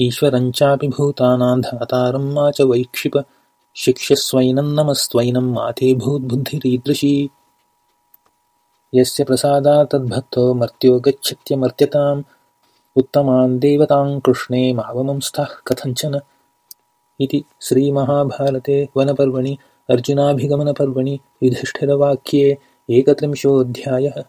ईश्वरञ्चापि मा च वैक्षिप शिक्ष्यस्वैनं नमस्वैनं मातेभूद्बुद्धिरीदृशी यस्य प्रसादात्तद्भक्तो मर्त्यो गच्छत्यमर्त्यताम् उत्तमान् देवतां कृष्णे मावमंस्थाः कथञ्चन। इति श्रीमहाभारते वनपर्वणि अर्जुनाभिगमनपर्वणि युधिष्ठिरवाक्ये एकत्रिंशोऽध्यायः।